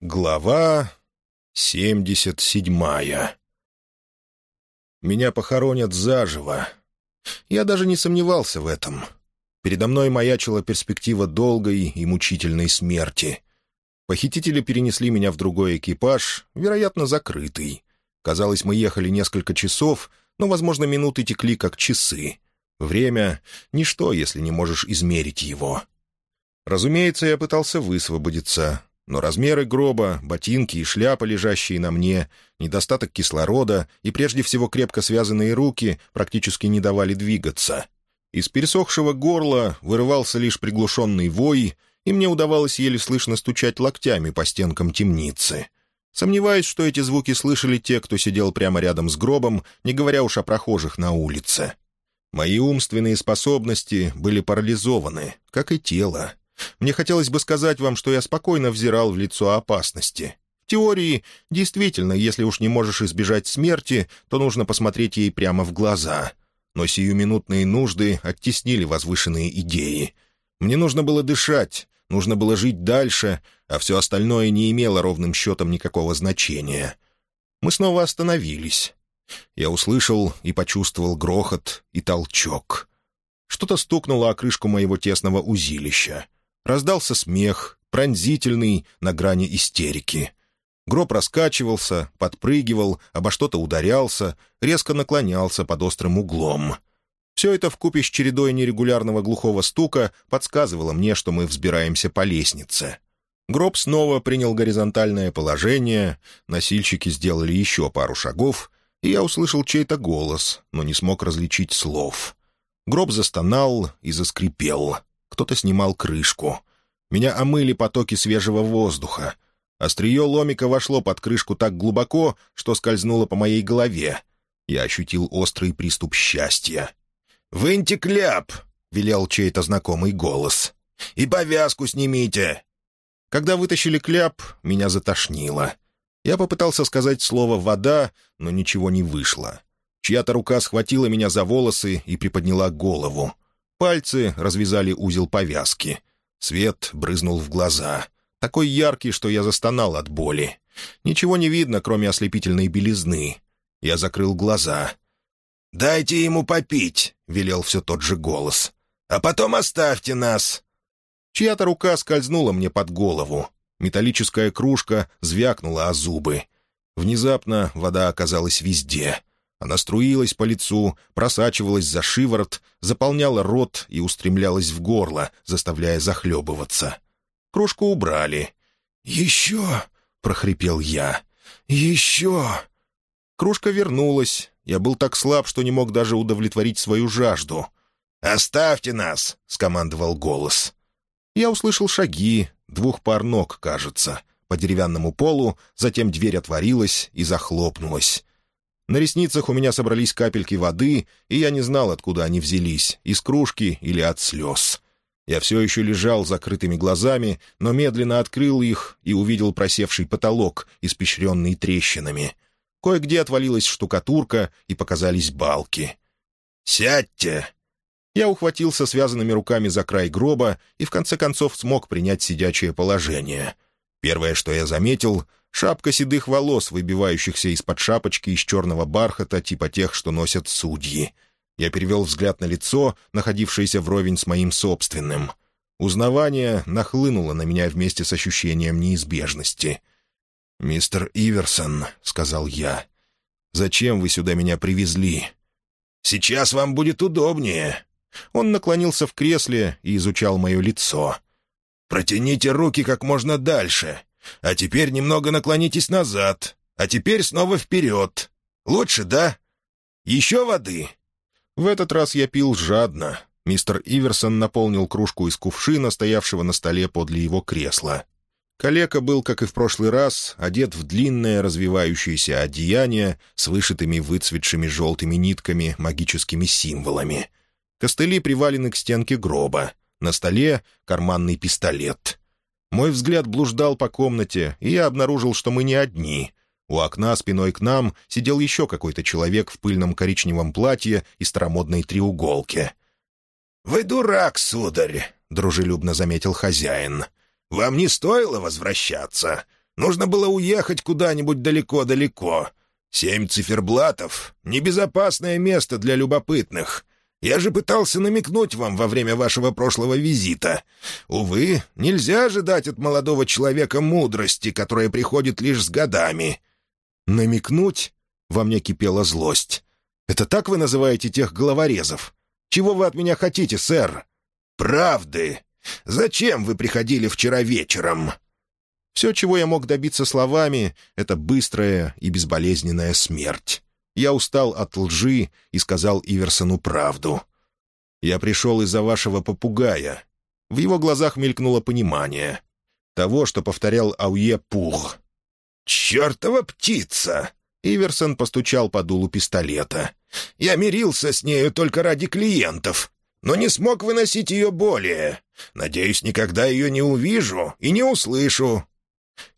Глава семьдесят седьмая Меня похоронят заживо. Я даже не сомневался в этом. Передо мной маячила перспектива долгой и мучительной смерти. Похитители перенесли меня в другой экипаж, вероятно, закрытый. Казалось, мы ехали несколько часов, но, возможно, минуты текли как часы. Время — ничто, если не можешь измерить его. Разумеется, я пытался высвободиться, но размеры гроба, ботинки и шляпа, лежащие на мне, недостаток кислорода и, прежде всего, крепко связанные руки практически не давали двигаться. Из пересохшего горла вырывался лишь приглушенный вой, и мне удавалось еле слышно стучать локтями по стенкам темницы. Сомневаюсь, что эти звуки слышали те, кто сидел прямо рядом с гробом, не говоря уж о прохожих на улице. Мои умственные способности были парализованы, как и тело. Мне хотелось бы сказать вам, что я спокойно взирал в лицо опасности. В теории, действительно, если уж не можешь избежать смерти, то нужно посмотреть ей прямо в глаза. Но сиюминутные нужды оттеснили возвышенные идеи. Мне нужно было дышать, нужно было жить дальше, а все остальное не имело ровным счетом никакого значения. Мы снова остановились. Я услышал и почувствовал грохот и толчок. Что-то стукнуло о крышку моего тесного узилища. Раздался смех, пронзительный, на грани истерики. Гроб раскачивался, подпрыгивал, обо что-то ударялся, резко наклонялся под острым углом. Все это вкупе с чередой нерегулярного глухого стука подсказывало мне, что мы взбираемся по лестнице. Гроб снова принял горизонтальное положение, носильщики сделали еще пару шагов, и я услышал чей-то голос, но не смог различить слов. Гроб застонал и заскрипел. Кто-то снимал крышку. Меня омыли потоки свежего воздуха. Острие ломика вошло под крышку так глубоко, что скользнуло по моей голове. Я ощутил острый приступ счастья. «Выньте кляп!» — велел чей-то знакомый голос. «И повязку снимите!» Когда вытащили кляп, меня затошнило. Я попытался сказать слово «вода», но ничего не вышло. Чья-то рука схватила меня за волосы и приподняла голову. Пальцы развязали узел повязки. Свет брызнул в глаза. Такой яркий, что я застонал от боли. Ничего не видно, кроме ослепительной белизны. Я закрыл глаза. «Дайте ему попить», — велел все тот же голос. «А потом оставьте нас». Чья-то рука скользнула мне под голову. Металлическая кружка звякнула о зубы. Внезапно вода оказалась везде. Она струилась по лицу, просачивалась за шиворот, заполняла рот и устремлялась в горло, заставляя захлебываться. Кружку убрали. «Еще!» — прохрипел я. «Еще!» Кружка вернулась. Я был так слаб, что не мог даже удовлетворить свою жажду. «Оставьте нас!» — скомандовал голос. Я услышал шаги, двух пар ног, кажется, по деревянному полу, затем дверь отворилась и захлопнулась. На ресницах у меня собрались капельки воды, и я не знал, откуда они взялись, из кружки или от слез. Я все еще лежал закрытыми глазами, но медленно открыл их и увидел просевший потолок, испещренный трещинами. Кое-где отвалилась штукатурка, и показались балки. «Сядьте!» Я ухватился связанными руками за край гроба и в конце концов смог принять сидячее положение. Первое, что я заметил, Шапка седых волос, выбивающихся из-под шапочки из черного бархата, типа тех, что носят судьи. Я перевел взгляд на лицо, находившееся вровень с моим собственным. Узнавание нахлынуло на меня вместе с ощущением неизбежности. «Мистер Иверсон», — сказал я, — «зачем вы сюда меня привезли?» «Сейчас вам будет удобнее». Он наклонился в кресле и изучал мое лицо. «Протяните руки как можно дальше. А теперь немного наклонитесь назад. А теперь снова вперед. Лучше, да? Еще воды?» В этот раз я пил жадно. Мистер Иверсон наполнил кружку из кувшина, стоявшего на столе подле его кресла. Калека был, как и в прошлый раз, одет в длинное развивающееся одеяние с вышитыми выцветшими желтыми нитками магическими символами. Костыли привалены к стенке гроба. На столе — карманный пистолет. Мой взгляд блуждал по комнате, и я обнаружил, что мы не одни. У окна спиной к нам сидел еще какой-то человек в пыльном коричневом платье и старомодной треуголке. «Вы дурак, сударь», — дружелюбно заметил хозяин. «Вам не стоило возвращаться. Нужно было уехать куда-нибудь далеко-далеко. Семь циферблатов — небезопасное место для любопытных. Я же пытался намекнуть вам во время вашего прошлого визита. Увы, нельзя ожидать от молодого человека мудрости, которая приходит лишь с годами». «Намекнуть?» — во мне кипела злость. «Это так вы называете тех головорезов? Чего вы от меня хотите, сэр?» «Правды. Зачем вы приходили вчера вечером?» Все, чего я мог добиться словами, — это быстрая и безболезненная смерть. Я устал от лжи и сказал Иверсону правду. «Я пришел из-за вашего попугая». В его глазах мелькнуло понимание. Того, что повторял Ауе Пух. «Чертова птица!» Иверсон постучал по дулу пистолета. «Я мирился с нею только ради клиентов, но не смог выносить ее более. Надеюсь, никогда ее не увижу и не услышу».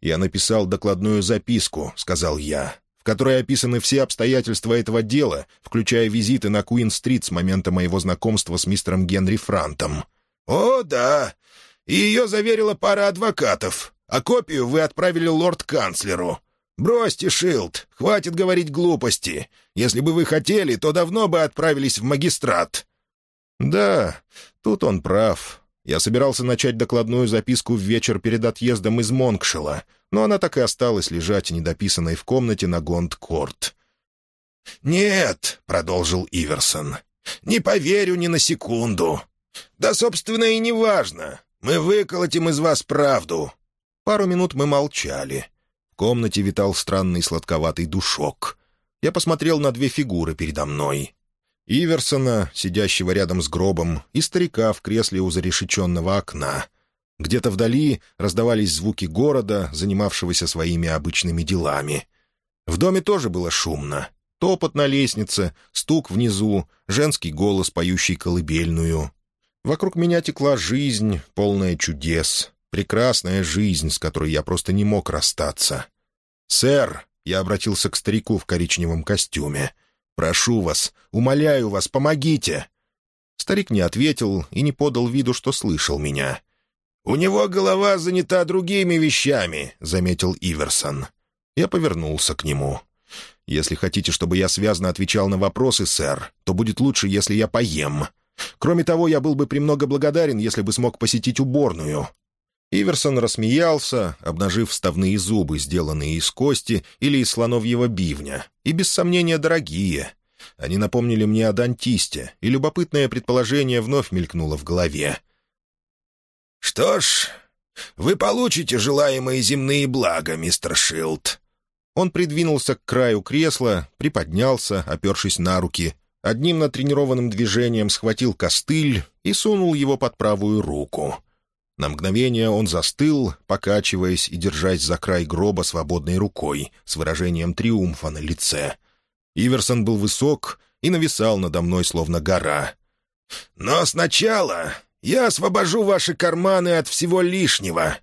«Я написал докладную записку», — сказал я в которой описаны все обстоятельства этого дела, включая визиты на Куин-стрит с момента моего знакомства с мистером Генри Франтом. «О, да. И ее заверила пара адвокатов, а копию вы отправили лорд-канцлеру. Бросьте, Шилд, хватит говорить глупости. Если бы вы хотели, то давно бы отправились в магистрат». «Да, тут он прав. Я собирался начать докладную записку в вечер перед отъездом из Монкшела, но она так и осталась лежать недописанной в комнате на Гонд-Корт. «Нет», — продолжил Иверсон, — «не поверю ни на секунду. Да, собственно, и не важно. Мы выколотим из вас правду». Пару минут мы молчали. В комнате витал странный сладковатый душок. Я посмотрел на две фигуры передо мной. Иверсона, сидящего рядом с гробом, и старика в кресле у зарешеченного окна — где-то вдали раздавались звуки города, занимавшегося своими обычными делами. В доме тоже было шумно. Топот на лестнице, стук внизу, женский голос, поющий колыбельную. Вокруг меня текла жизнь, полная чудес, прекрасная жизнь, с которой я просто не мог расстаться. «Сэр!» — я обратился к старику в коричневом костюме. «Прошу вас, умоляю вас, помогите!» Старик не ответил и не подал виду, что слышал меня. «У него голова занята другими вещами», — заметил Иверсон. Я повернулся к нему. «Если хотите, чтобы я связно отвечал на вопросы, сэр, то будет лучше, если я поем. Кроме того, я был бы премного благодарен, если бы смог посетить уборную». Иверсон рассмеялся, обнажив вставные зубы, сделанные из кости или из слоновьего бивня, и, без сомнения, дорогие. Они напомнили мне о дантисте, и любопытное предположение вновь мелькнуло в голове. «Что ж, вы получите желаемые земные блага, мистер Шилд». Он придвинулся к краю кресла, приподнялся, опершись на руки, одним натренированным движением схватил костыль и сунул его под правую руку. На мгновение он застыл, покачиваясь и держась за край гроба свободной рукой, с выражением триумфа на лице. Иверсон был высок и нависал надо мной, словно гора. «Но сначала я освобожу ваши карманы от всего лишнего».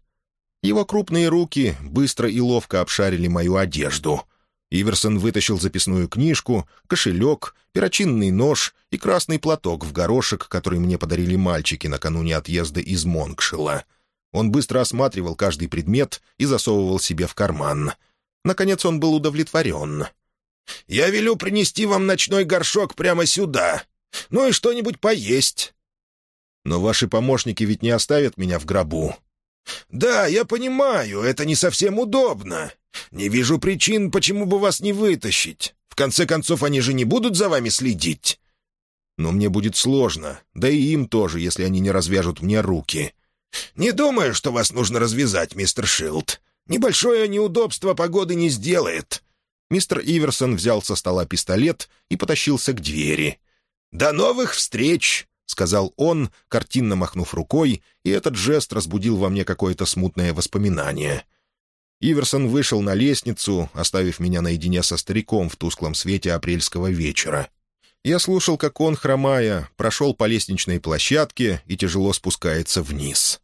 Его крупные руки быстро и ловко обшарили мою одежду. Иверсон вытащил записную книжку, кошелек, перочинный нож и красный платок в горошек, который мне подарили мальчики накануне отъезда из Монкшила. Он быстро осматривал каждый предмет и засовывал себе в карман. Наконец он был удовлетворен. «Я велю принести вам ночной горшок прямо сюда. Ну и что-нибудь поесть. Но ваши помощники ведь не оставят меня в гробу». «Да, я понимаю, это не совсем удобно. Не вижу причин, почему бы вас не вытащить. В конце концов, они же не будут за вами следить». «Но мне будет сложно, да и им тоже, если они не развяжут мне руки». «Не думаю, что вас нужно развязать, мистер Шилд. Небольшое неудобство погоды не сделает». Мистер Иверсон взял со стола пистолет и потащился к двери. «До новых встреч!» — сказал он, картинно махнув рукой, и этот жест разбудил во мне какое-то смутное воспоминание. Иверсон вышел на лестницу, оставив меня наедине со стариком в тусклом свете апрельского вечера. Я слушал, как он, хромая, прошел по лестничной площадке и тяжело спускается вниз.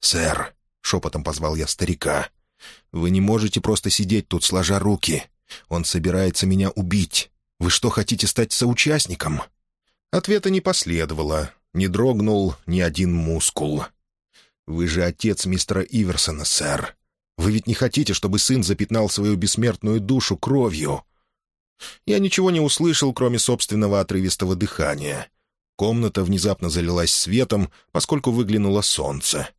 «Сэр», — шепотом позвал я старика, — «вы не можете просто сидеть тут, сложа руки. Он собирается меня убить. Вы что, хотите стать соучастником?» Ответа не последовало, не дрогнул ни один мускул. «Вы же отец мистера Иверсона, сэр. Вы ведь не хотите, чтобы сын запятнал свою бессмертную душу кровью?» Я ничего не услышал, кроме собственного отрывистого дыхания. Комната внезапно залилась светом, поскольку выглянуло солнце.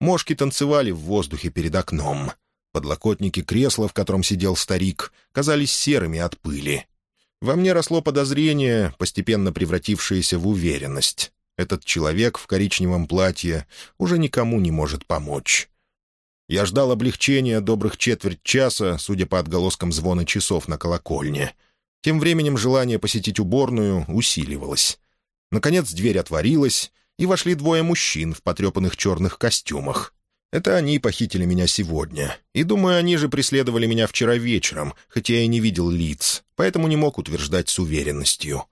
Мошки танцевали в воздухе перед окном. Подлокотники кресла, в котором сидел старик, казались серыми от пыли. Во мне росло подозрение, постепенно превратившееся в уверенность. Этот человек в коричневом платье уже никому не может помочь. Я ждал облегчения добрых четверть часа, судя по отголоскам звона часов на колокольне. Тем временем желание посетить уборную усиливалось. Наконец дверь отворилась, и вошли двое мужчин в потрепанных черных костюмах. Это они похитили меня сегодня. И, думаю, они же преследовали меня вчера вечером, хотя я и не видел лиц, поэтому не мог утверждать с уверенностью.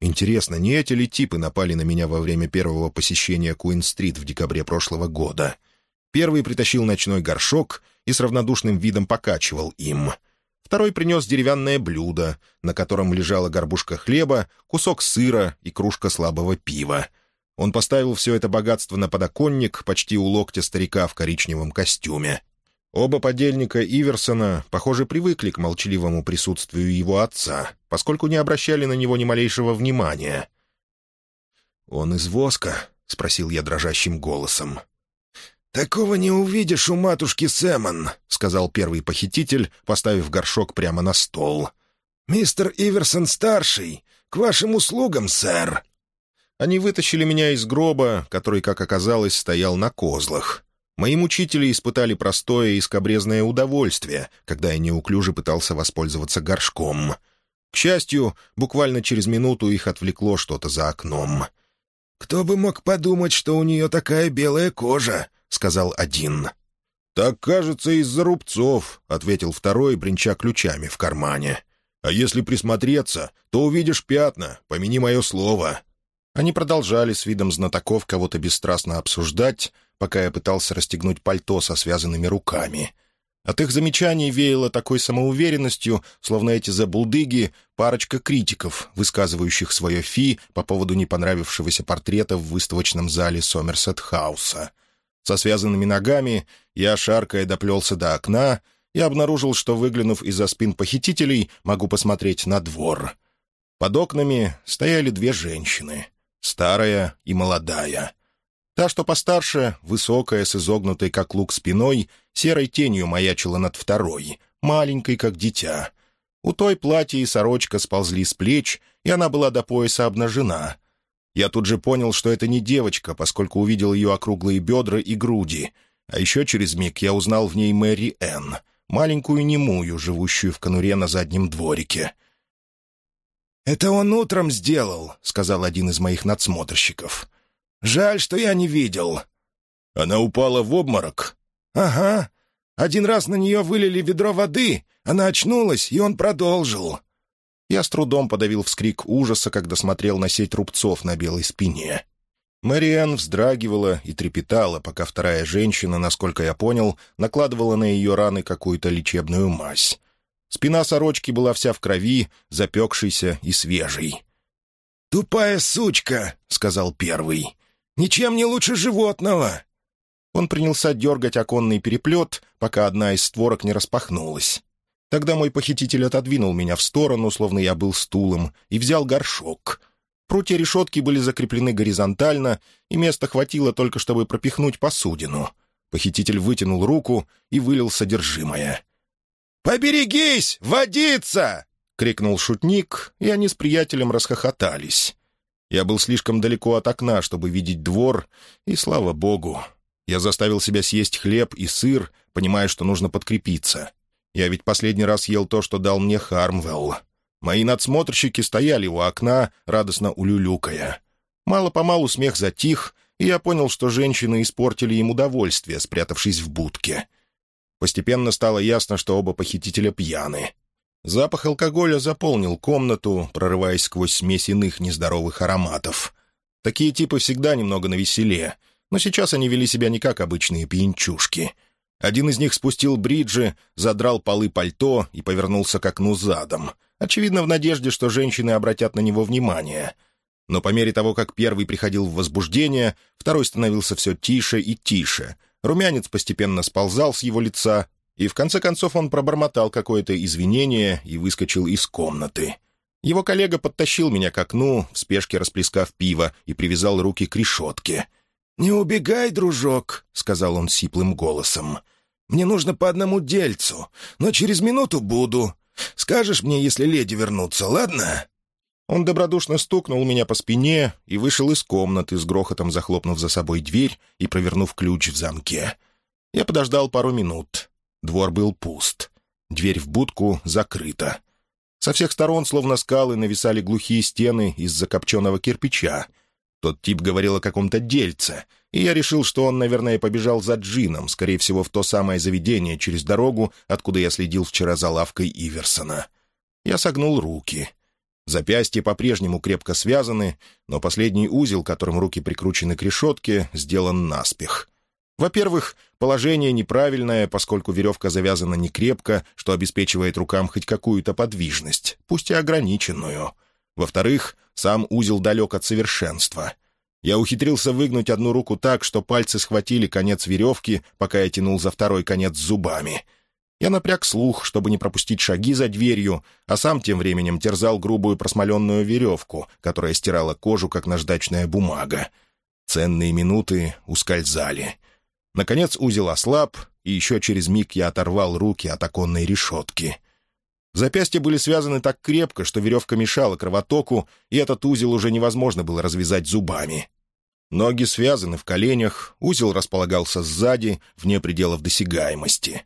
Интересно, не эти ли типы напали на меня во время первого посещения Куин-стрит в декабре прошлого года? Первый притащил ночной горшок и с равнодушным видом покачивал им. Второй принес деревянное блюдо, на котором лежала горбушка хлеба, кусок сыра и кружка слабого пива. Он поставил все это богатство на подоконник почти у локтя старика в коричневом костюме. Оба подельника Иверсона, похоже, привыкли к молчаливому присутствию его отца, поскольку не обращали на него ни малейшего внимания. «Он из воска?» — спросил я дрожащим голосом. «Такого не увидишь у матушки Сэмон», — сказал первый похититель, поставив горшок прямо на стол. «Мистер Иверсон-старший, к вашим услугам, сэр». Они вытащили меня из гроба, который, как оказалось, стоял на козлах. Мои мучители испытали простое и скобрезное удовольствие, когда я неуклюже пытался воспользоваться горшком. К счастью, буквально через минуту их отвлекло что-то за окном. «Кто бы мог подумать, что у нее такая белая кожа?» — сказал один. «Так, кажется, из-за рубцов», — ответил второй, бренча ключами в кармане. «А если присмотреться, то увидишь пятна, помяни мое слово». Они продолжали с видом знатоков кого-то бесстрастно обсуждать, пока я пытался расстегнуть пальто со связанными руками. От их замечаний веяло такой самоуверенностью, словно эти забулдыги — парочка критиков, высказывающих свое фи по поводу непонравившегося портрета в выставочном зале Сомерсет-хауса. Со связанными ногами я, шаркая, доплелся до окна и обнаружил, что, выглянув из-за спин похитителей, могу посмотреть на двор. Под окнами стояли две женщины — старая и молодая — Та, что постарше, высокая, с изогнутой, как лук, спиной, серой тенью маячила над второй, маленькой, как дитя. У той платье и сорочка сползли с плеч, и она была до пояса обнажена. Я тут же понял, что это не девочка, поскольку увидел ее округлые бедра и груди. А еще через миг я узнал в ней Мэри Энн, маленькую немую, живущую в конуре на заднем дворике. «Это он утром сделал», — сказал один из моих надсмотрщиков. Жаль, что я не видел». «Она упала в обморок?» «Ага. Один раз на нее вылили ведро воды, она очнулась, и он продолжил». Я с трудом подавил вскрик ужаса, когда смотрел на сеть рубцов на белой спине. Мариан вздрагивала и трепетала, пока вторая женщина, насколько я понял, накладывала на ее раны какую-то лечебную мазь. Спина сорочки была вся в крови, запекшейся и свежей. «Тупая сучка!» — сказал первый. Ничем не лучше животного!» Он принялся дергать оконный переплет, пока одна из створок не распахнулась. Тогда мой похититель отодвинул меня в сторону, словно я был стулом, и взял горшок. Прутья решетки были закреплены горизонтально, и места хватило только, чтобы пропихнуть посудину. Похититель вытянул руку и вылил содержимое. «Поберегись! Водиться!» — крикнул шутник, и они с приятелем расхохотались. Я был слишком далеко от окна, чтобы видеть двор, и, слава богу, я заставил себя съесть хлеб и сыр, понимая, что нужно подкрепиться. Я ведь последний раз ел то, что дал мне Хармвелл. Мои надсмотрщики стояли у окна, радостно улюлюкая. Мало-помалу смех затих, и я понял, что женщины испортили им удовольствие, спрятавшись в будке. Постепенно стало ясно, что оба похитителя пьяны. Запах алкоголя заполнил комнату, прорываясь сквозь смесь иных нездоровых ароматов. Такие типы всегда немного навеселе, но сейчас они вели себя не как обычные пьянчушки. Один из них спустил бриджи, задрал полы пальто и повернулся к окну задом, очевидно, в надежде, что женщины обратят на него внимание. Но по мере того, как первый приходил в возбуждение, второй становился все тише и тише. Румянец постепенно сползал с его лица, И в конце концов он пробормотал какое-то извинение и выскочил из комнаты. Его коллега подтащил меня к окну, в спешке расплескав пиво, и привязал руки к решетке. «Не убегай, дружок», — сказал он сиплым голосом. «Мне нужно по одному дельцу, но через минуту буду. Скажешь мне, если леди вернутся, ладно?» Он добродушно стукнул меня по спине и вышел из комнаты, с грохотом захлопнув за собой дверь и провернув ключ в замке. Я подождал пару минут. Двор был пуст. Дверь в будку закрыта. Со всех сторон, словно скалы, нависали глухие стены из закопченного кирпича. Тот тип говорил о каком-то дельце, и я решил, что он, наверное, побежал за Джином, скорее всего, в то самое заведение через дорогу, откуда я следил вчера за лавкой Иверсона. Я согнул руки. Запястья по-прежнему крепко связаны, но последний узел, которым руки прикручены к решетке, сделан наспех. Во-первых, положение неправильное, поскольку веревка завязана не крепко, что обеспечивает рукам хоть какую-то подвижность, пусть и ограниченную. Во-вторых, сам узел далек от совершенства. Я ухитрился выгнуть одну руку так, что пальцы схватили конец веревки, пока я тянул за второй конец зубами. Я напряг слух, чтобы не пропустить шаги за дверью, а сам тем временем терзал грубую просмоленную веревку, которая стирала кожу, как наждачная бумага. Ценные минуты ускользали — Наконец узел ослаб, и еще через миг я оторвал руки от оконной решетки. Запястья были связаны так крепко, что веревка мешала кровотоку, и этот узел уже невозможно было развязать зубами. Ноги связаны в коленях, узел располагался сзади, вне пределов досягаемости.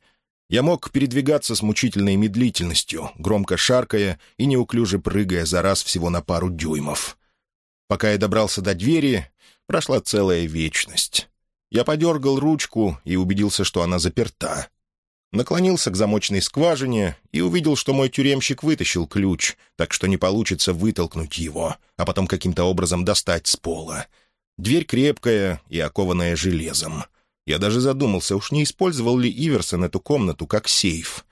Я мог передвигаться с мучительной медлительностью, громко шаркая и неуклюже прыгая за раз всего на пару дюймов. Пока я добрался до двери, прошла целая вечность. Я подергал ручку и убедился, что она заперта. Наклонился к замочной скважине и увидел, что мой тюремщик вытащил ключ, так что не получится вытолкнуть его, а потом каким-то образом достать с пола. Дверь крепкая и окованная железом. Я даже задумался, уж не использовал ли Иверсон эту комнату как сейф.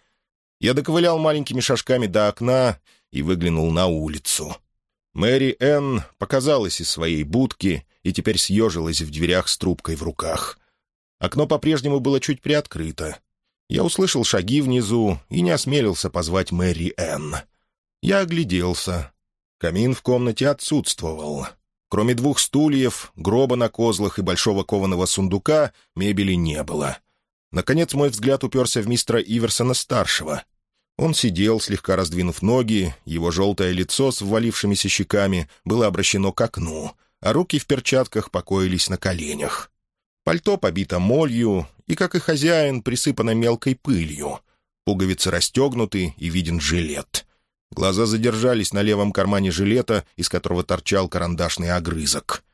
Я доковылял маленькими шажками до окна и выглянул на улицу. Мэри Энн показалась из своей будки и теперь съежилась в дверях с трубкой в руках. Окно по-прежнему было чуть приоткрыто. Я услышал шаги внизу и не осмелился позвать Мэри Энн. Я огляделся. Камин в комнате отсутствовал. Кроме двух стульев, гроба на козлах и большого кованого сундука, мебели не было. Наконец мой взгляд уперся в мистера Иверсона-старшего. Он сидел, слегка раздвинув ноги, его желтое лицо с ввалившимися щеками было обращено к окну — а руки в перчатках покоились на коленях. Пальто побито молью, и, как и хозяин, присыпано мелкой пылью. Пуговицы расстегнуты, и виден жилет. Глаза задержались на левом кармане жилета, из которого торчал карандашный огрызок.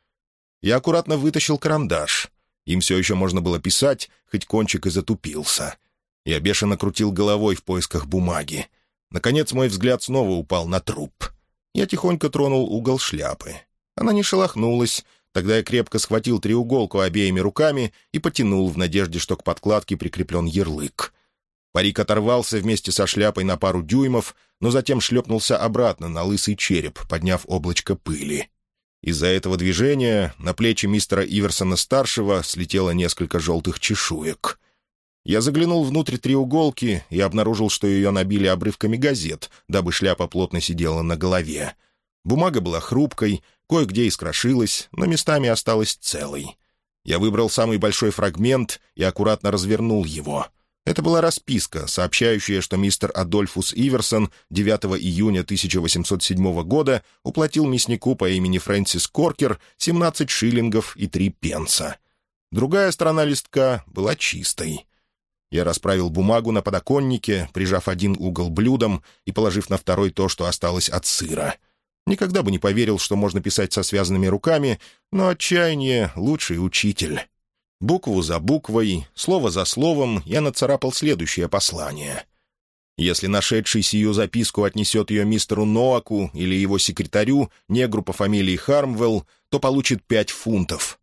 Я аккуратно вытащил карандаш. Им все еще можно было писать, хоть кончик и затупился. Я бешено крутил головой в поисках бумаги. Наконец мой взгляд снова упал на труп. Я тихонько тронул угол шляпы. Она не шелохнулась. Тогда я крепко схватил треуголку обеими руками и потянул в надежде, что к подкладке прикреплен ярлык. Парик оторвался вместе со шляпой на пару дюймов, но затем шлепнулся обратно на лысый череп, подняв облачко пыли. Из-за этого движения на плечи мистера Иверсона-старшего слетело несколько желтых чешуек. Я заглянул внутрь треуголки и обнаружил, что ее набили обрывками газет, дабы шляпа плотно сидела на голове. Бумага была хрупкой, кое-где искрошилась, но местами осталась целой. Я выбрал самый большой фрагмент и аккуратно развернул его. Это была расписка, сообщающая, что мистер Адольфус Иверсон 9 июня 1807 года уплатил мяснику по имени Фрэнсис Коркер 17 шиллингов и 3 пенса. Другая сторона листка была чистой. Я расправил бумагу на подоконнике, прижав один угол блюдом и положив на второй то, что осталось от сыра — Никогда бы не поверил, что можно писать со связанными руками, но отчаяние — лучший учитель. Букву за буквой, слово за словом я нацарапал следующее послание. Если нашедший сию записку отнесет ее мистеру Ноаку или его секретарю, негру по фамилии Хармвелл, то получит пять фунтов.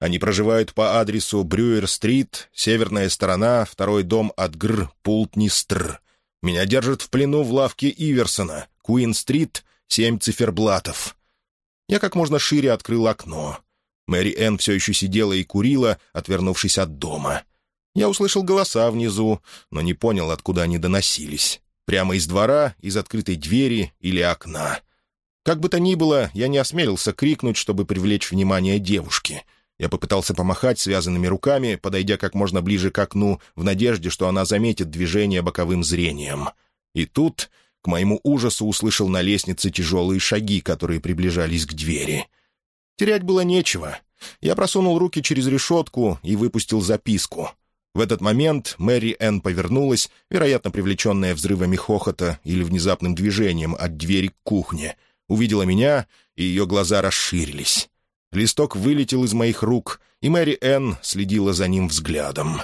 Они проживают по адресу Брюер-стрит, северная сторона, второй дом от Гр, Пултнистр. Меня держат в плену в лавке Иверсона, Куин-стрит, Семь циферблатов. Я как можно шире открыл окно. Мэри Энн все еще сидела и курила, отвернувшись от дома. Я услышал голоса внизу, но не понял, откуда они доносились. Прямо из двора, из открытой двери или окна. Как бы то ни было, я не осмелился крикнуть, чтобы привлечь внимание девушки. Я попытался помахать связанными руками, подойдя как можно ближе к окну, в надежде, что она заметит движение боковым зрением. И тут, к моему ужасу, услышал на лестнице тяжелые шаги, которые приближались к двери. Терять было нечего. Я просунул руки через решетку и выпустил записку. В этот момент Мэри Энн повернулась, вероятно, привлеченная взрывами хохота или внезапным движением от двери к кухне — увидела меня, и ее глаза расширились. Листок вылетел из моих рук, и Мэри Энн следила за ним взглядом.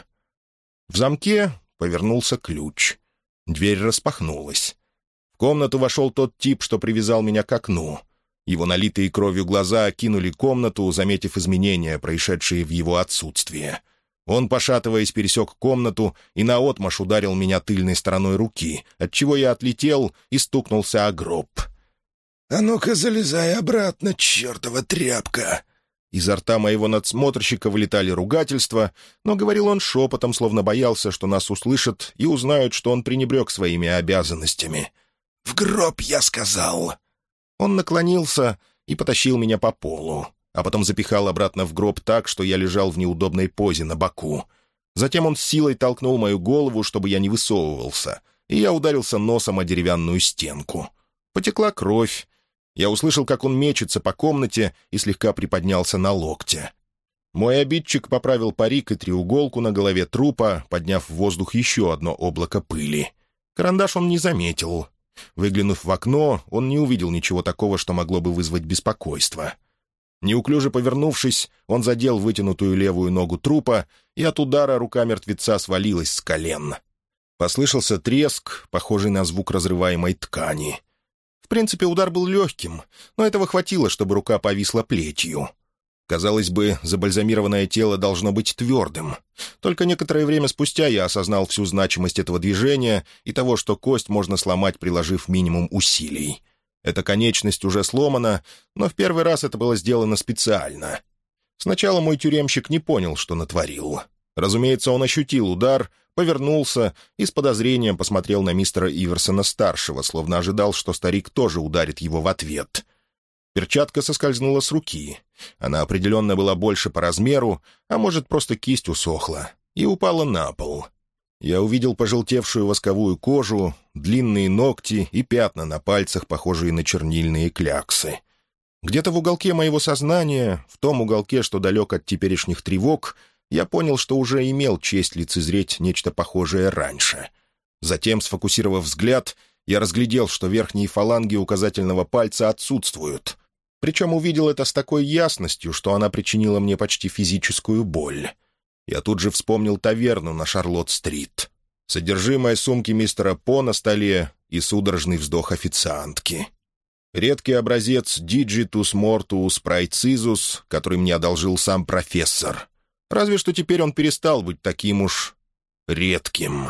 В замке повернулся ключ. Дверь распахнулась. В комнату вошел тот тип, что привязал меня к окну. Его налитые кровью глаза окинули комнату, заметив изменения, происшедшие в его отсутствие. Он, пошатываясь, пересек комнату и наотмашь ударил меня тыльной стороной руки, отчего я отлетел и стукнулся о гроб — «А ну-ка, залезай обратно, чертова тряпка!» Изо рта моего надсмотрщика вылетали ругательства, но говорил он шепотом, словно боялся, что нас услышат и узнают, что он пренебрег своими обязанностями. «В гроб, я сказал!» Он наклонился и потащил меня по полу, а потом запихал обратно в гроб так, что я лежал в неудобной позе на боку. Затем он с силой толкнул мою голову, чтобы я не высовывался, и я ударился носом о деревянную стенку. Потекла кровь, я услышал, как он мечется по комнате и слегка приподнялся на локте. Мой обидчик поправил парик и треуголку на голове трупа, подняв в воздух еще одно облако пыли. Карандаш он не заметил. Выглянув в окно, он не увидел ничего такого, что могло бы вызвать беспокойство. Неуклюже повернувшись, он задел вытянутую левую ногу трупа, и от удара рука мертвеца свалилась с колен. Послышался треск, похожий на звук разрываемой ткани — в принципе, удар был легким, но этого хватило, чтобы рука повисла плетью. Казалось бы, забальзамированное тело должно быть твердым. Только некоторое время спустя я осознал всю значимость этого движения и того, что кость можно сломать, приложив минимум усилий. Эта конечность уже сломана, но в первый раз это было сделано специально. Сначала мой тюремщик не понял, что натворил. Разумеется, он ощутил удар, повернулся и с подозрением посмотрел на мистера Иверсона-старшего, словно ожидал, что старик тоже ударит его в ответ. Перчатка соскользнула с руки. Она определенно была больше по размеру, а может, просто кисть усохла, и упала на пол. Я увидел пожелтевшую восковую кожу, длинные ногти и пятна на пальцах, похожие на чернильные кляксы. Где-то в уголке моего сознания, в том уголке, что далек от теперешних тревог, я понял, что уже имел честь лицезреть нечто похожее раньше. Затем, сфокусировав взгляд, я разглядел, что верхние фаланги указательного пальца отсутствуют. Причем увидел это с такой ясностью, что она причинила мне почти физическую боль. Я тут же вспомнил таверну на Шарлотт-стрит. Содержимое сумки мистера По на столе и судорожный вздох официантки. Редкий образец «Digitus Mortuus Praecisus», который мне одолжил сам профессор. Разве что теперь он перестал быть таким уж редким.